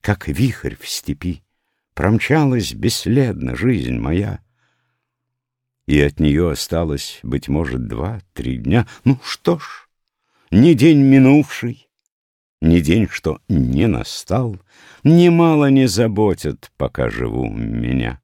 Как вихрь в степи промчалась бесследно жизнь моя, И от нее осталось, быть может, два-три дня. Ну что ж, ни день минувший, ни день, что не настал, Немало не заботят, пока живу меня.